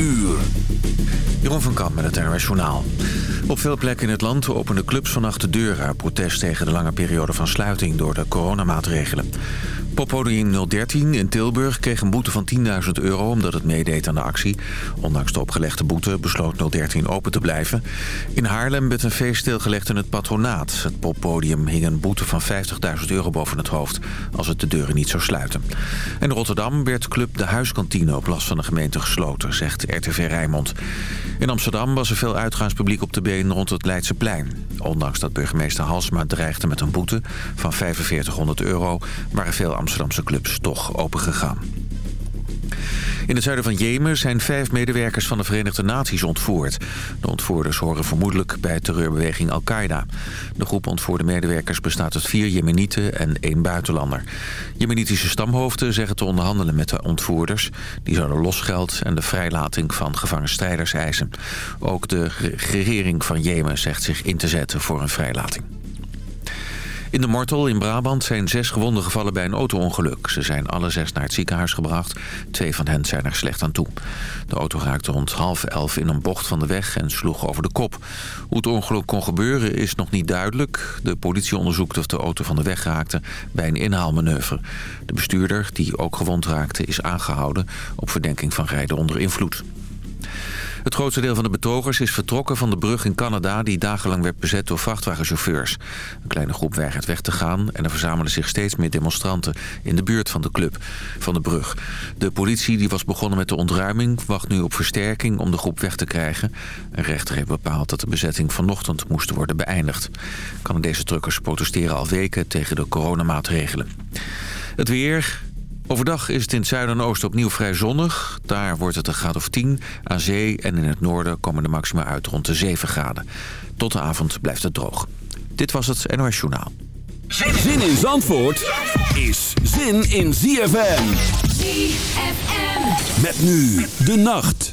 uur. Jeroen van Kamp met het NRS Journaal. Op veel plekken in het land openen clubs vannacht de deuren... protest tegen de lange periode van sluiting door de coronamaatregelen. Poppodium 013 in Tilburg kreeg een boete van 10.000 euro... omdat het meedeed aan de actie. Ondanks de opgelegde boete besloot 013 open te blijven. In Haarlem werd een feest stilgelegd in het patronaat. Het poppodium hing een boete van 50.000 euro boven het hoofd... als het de deuren niet zou sluiten. In Rotterdam werd club De Huiskantine op last van de gemeente gesloten... zegt RTV Rijnmond. In Amsterdam was er veel uitgaanspubliek op de been rond het Leidseplein. Ondanks dat burgemeester Halsma dreigde met een boete van 4500 euro... waren veel Amsterdamse clubs toch opengegaan. In het zuiden van Jemen zijn vijf medewerkers van de Verenigde Naties ontvoerd. De ontvoerders horen vermoedelijk bij terreurbeweging Al-Qaeda. De groep ontvoerde medewerkers bestaat uit vier Jemenieten en één buitenlander. Jemenitische stamhoofden zeggen te onderhandelen met de ontvoerders. Die zouden losgeld en de vrijlating van gevangen strijders eisen. Ook de regering van Jemen zegt zich in te zetten voor een vrijlating. In de Mortel in Brabant zijn zes gewonden gevallen bij een auto-ongeluk. Ze zijn alle zes naar het ziekenhuis gebracht. Twee van hen zijn er slecht aan toe. De auto raakte rond half elf in een bocht van de weg en sloeg over de kop. Hoe het ongeluk kon gebeuren is nog niet duidelijk. De politie onderzoekt of de auto van de weg raakte bij een inhaalmanoeuvre. De bestuurder, die ook gewond raakte, is aangehouden op verdenking van rijden onder invloed. Het grootste deel van de betogers is vertrokken van de brug in Canada... die dagenlang werd bezet door vrachtwagenchauffeurs. Een kleine groep weigert weg te gaan... en er verzamelen zich steeds meer demonstranten in de buurt van de club van de brug. De politie die was begonnen met de ontruiming... wacht nu op versterking om de groep weg te krijgen. Een rechter heeft bepaald dat de bezetting vanochtend moest worden beëindigd. Canadese truckers protesteren al weken tegen de coronamaatregelen. Het weer, Overdag is het in het zuiden en oosten opnieuw vrij zonnig. Daar wordt het een graad of 10. Aan zee en in het noorden komen de maxima uit rond de 7 graden. Tot de avond blijft het droog. Dit was het NOS Journaal. Zin in Zandvoort is zin in ZFM. ZFM. Met nu de nacht.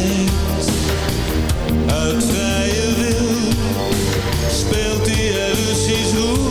Uit vrije wil speelt hij er Russisch roulette.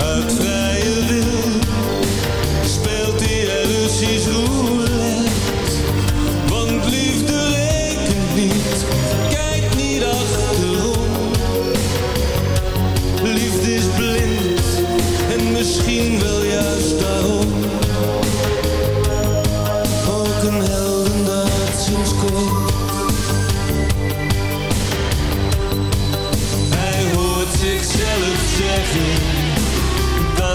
Uit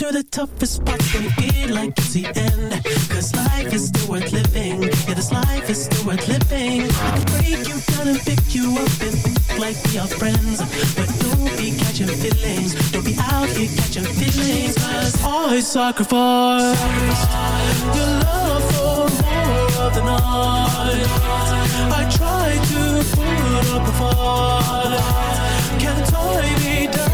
Through the toughest parts and feel like it's the end. Cause life is still worth living. Yeah, this life is still worth living. I can break you down and pick you up and think like we are friends. But don't be catching feelings. Don't be out here catching feelings. Cause all sacrifice, sacrifice your love for more of the night. I tried to put up a fight. Can't I be?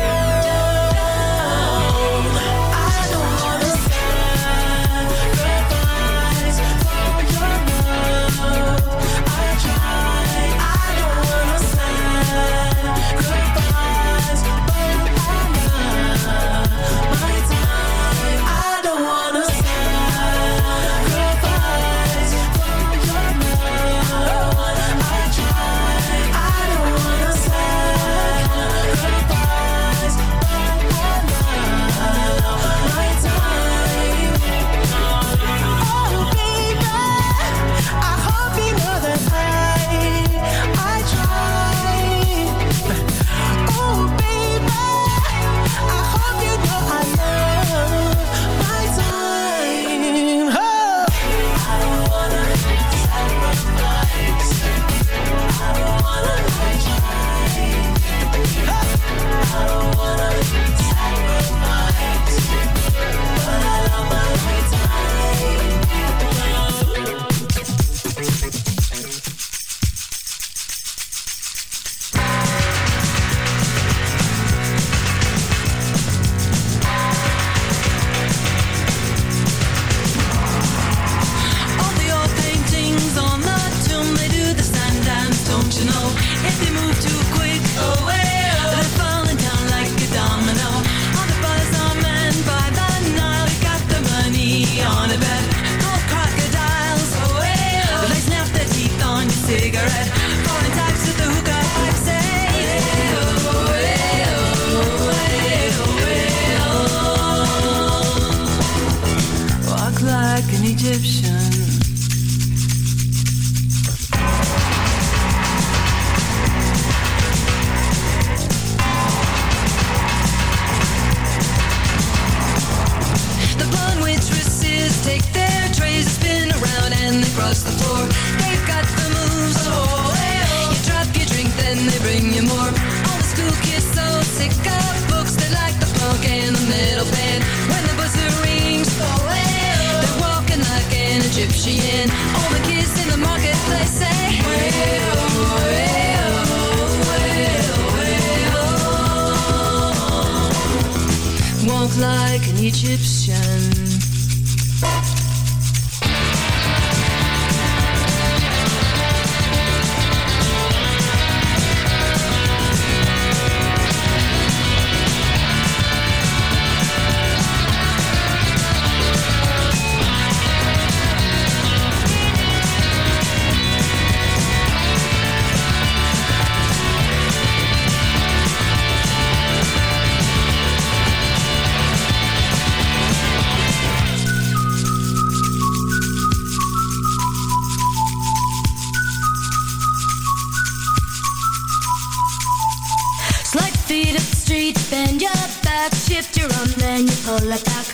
Let's go.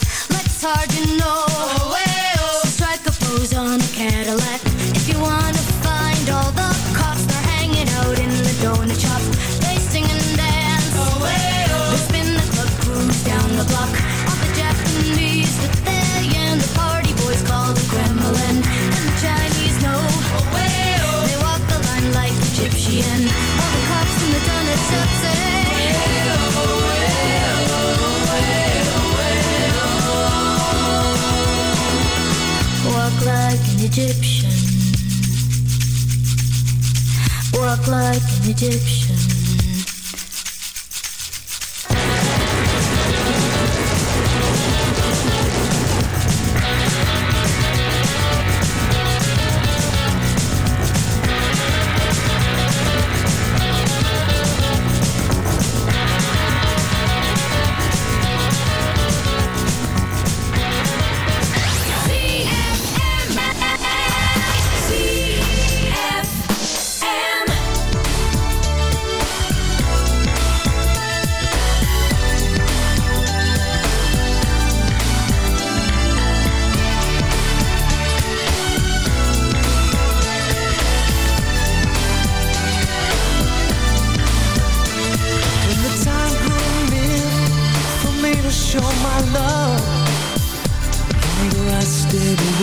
dipshit.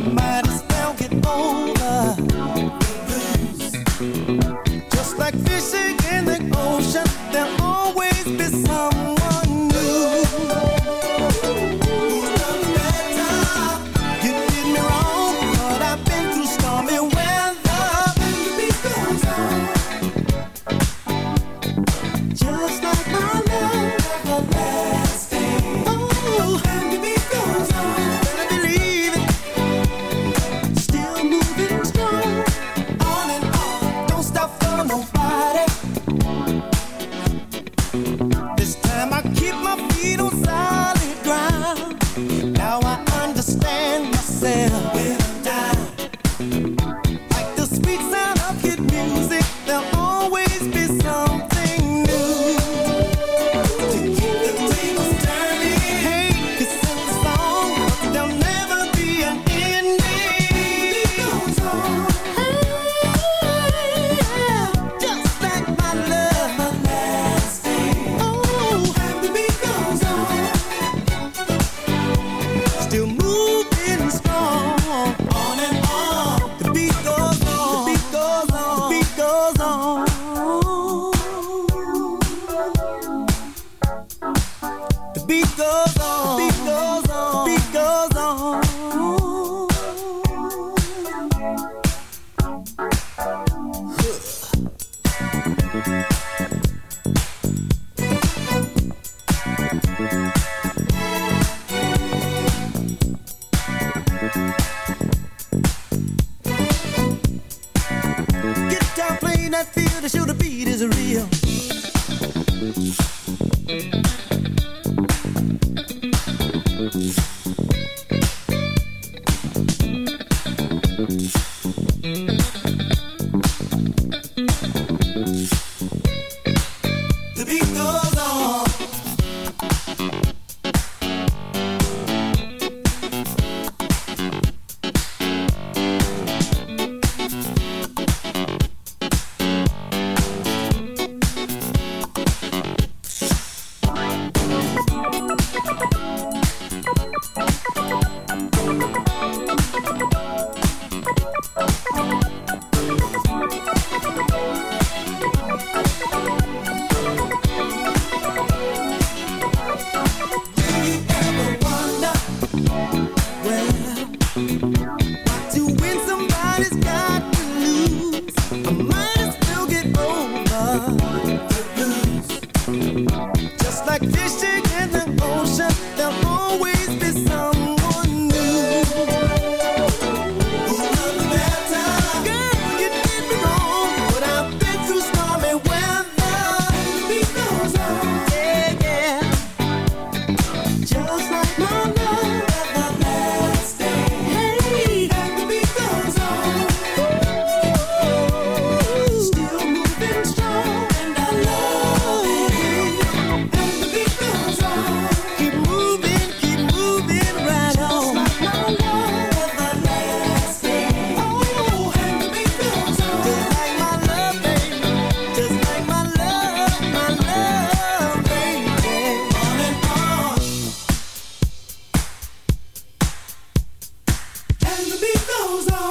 my mind Música goes on.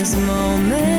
This moment,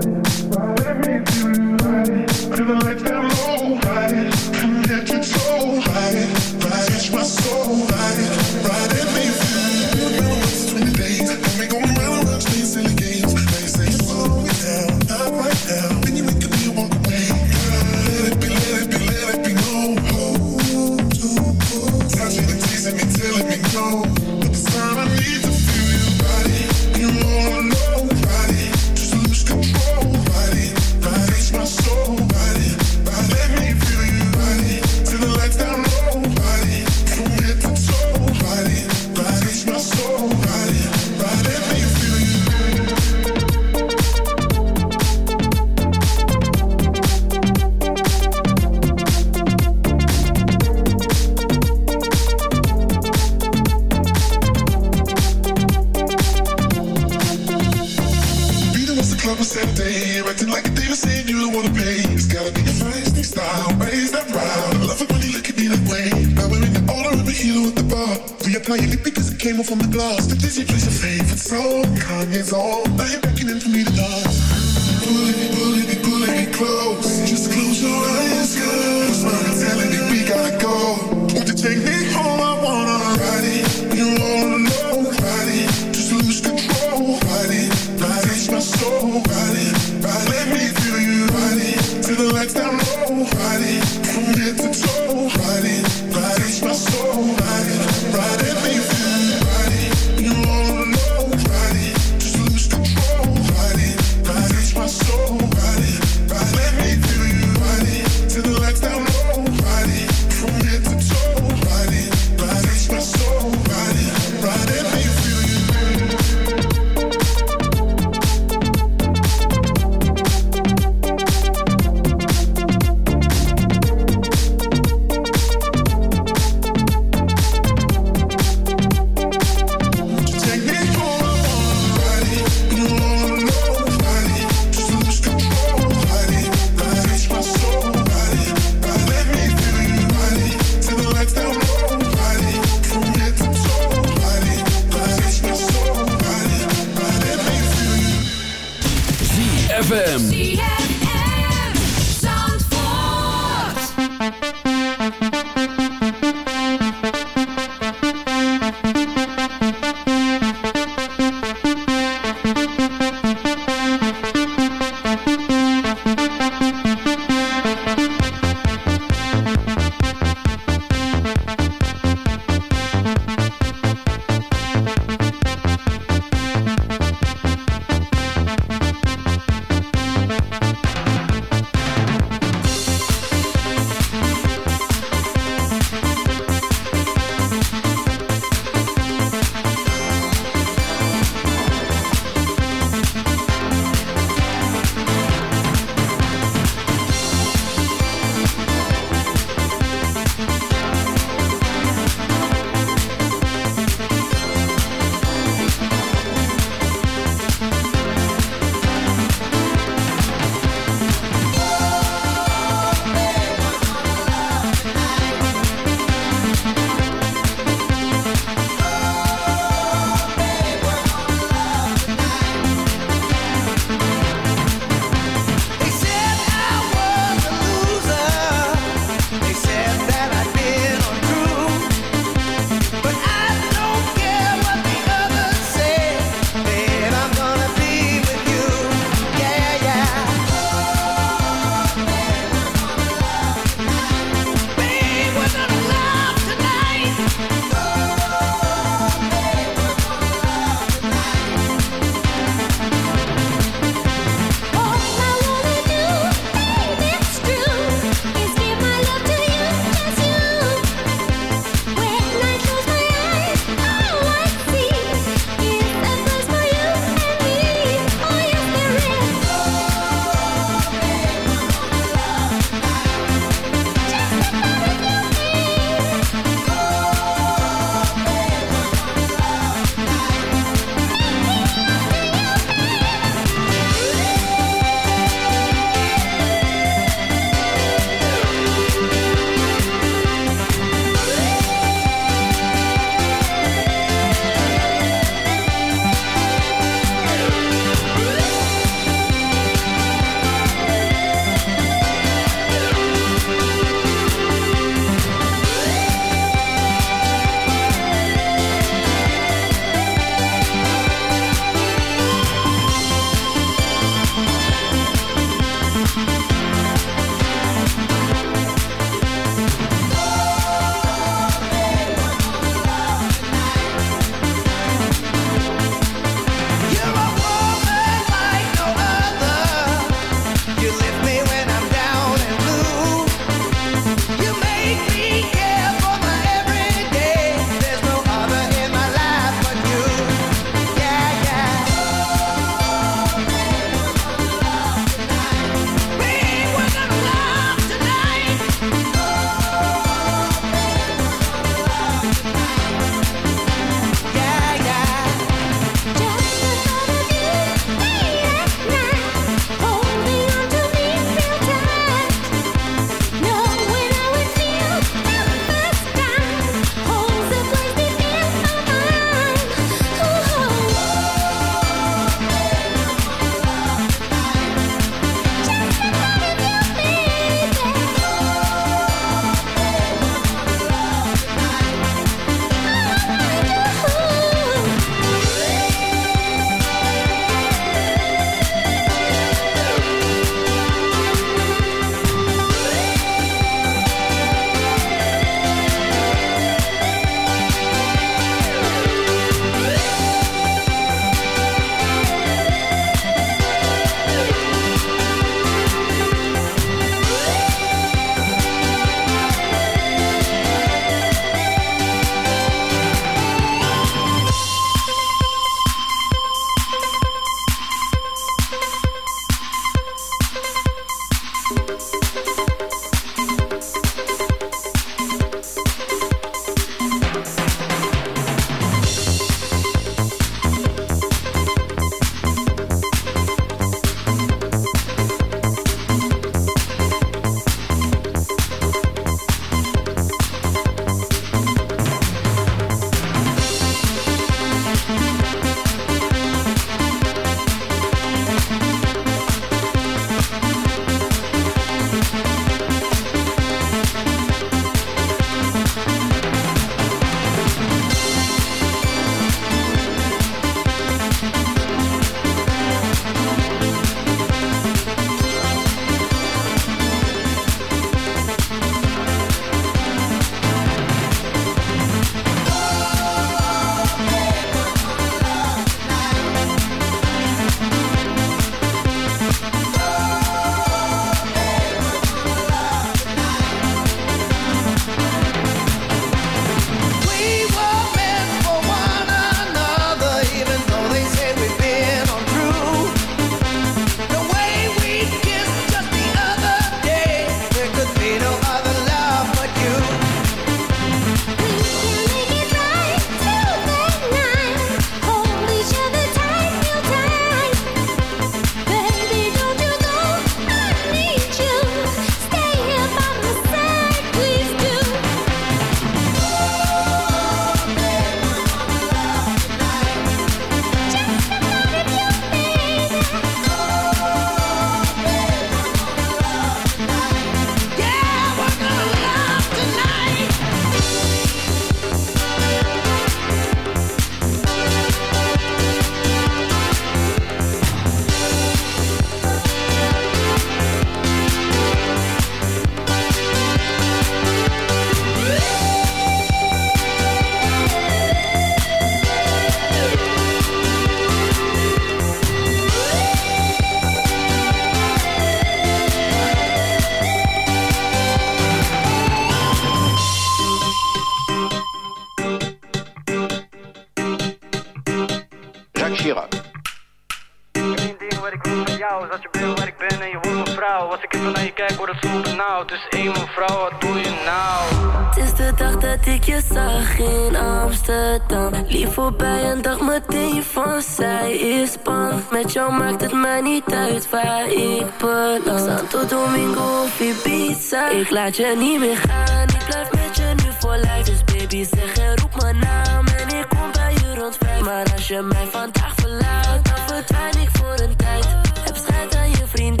kijk, word het zo benauwd. Dus één mevrouw, wat doe je nou? Het is de dag dat ik je zag in Amsterdam. Lief voorbij en dacht meteen van zij is bang. Met jou maakt het mij niet uit waar ik beland. Santo Domingo of Ibiza. Ik laat je niet meer gaan. Ik blijf met je nu voor lijf. Dus baby zeg en roep mijn naam. En ik kom bij je rond vijf. Maar als je mij vandaag verlaat, dan verdwijn ik voor een tijd. Heb schijt aan je vriendinnen.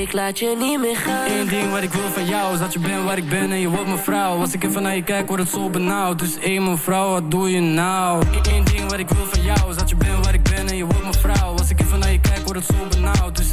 ik laat je niet meer gaan. Eén ding wat ik wil van jou is dat je bent waar ik ben en je wordt mijn vrouw. Als ik even naar je kijk, word het zo benauwd. Dus één mevrouw, wat doe je nou? Eén ding wat ik wil van jou is dat je bent waar ik ben en je wordt mijn vrouw. Als ik even naar je kijk, word het zo benauwd. Dus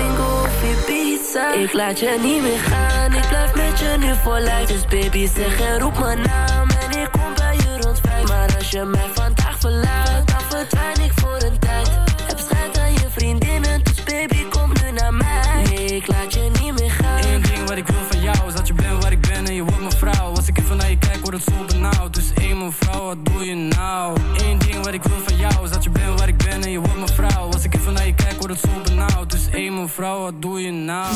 of Ik laat je niet meer gaan, ik blijf met je nu voor lijf. Dus baby zeg en roep mijn naam en ik kom bij je rond vijf. Maar als je mij vandaag verlaat, dan verdwijn ik voor een tijd. Heb schijt aan je vriendinnen, dus baby kom nu naar mij. Nee, ik laat je niet meer gaan. Eén ding wat ik wil van jou is dat je bent waar ik ben en je wordt mijn vrouw. vrouw Als ik even naar je kijk word het zo benauwd Dus één mijn vrouw, wat doe je nou? Eén ding wat ik wil van jou Is dat je bent waar ik ben en je wordt mijn vrouw Als ik even naar je kijk word het zo benauwd Dus één mijn vrouw, wat doe je nou?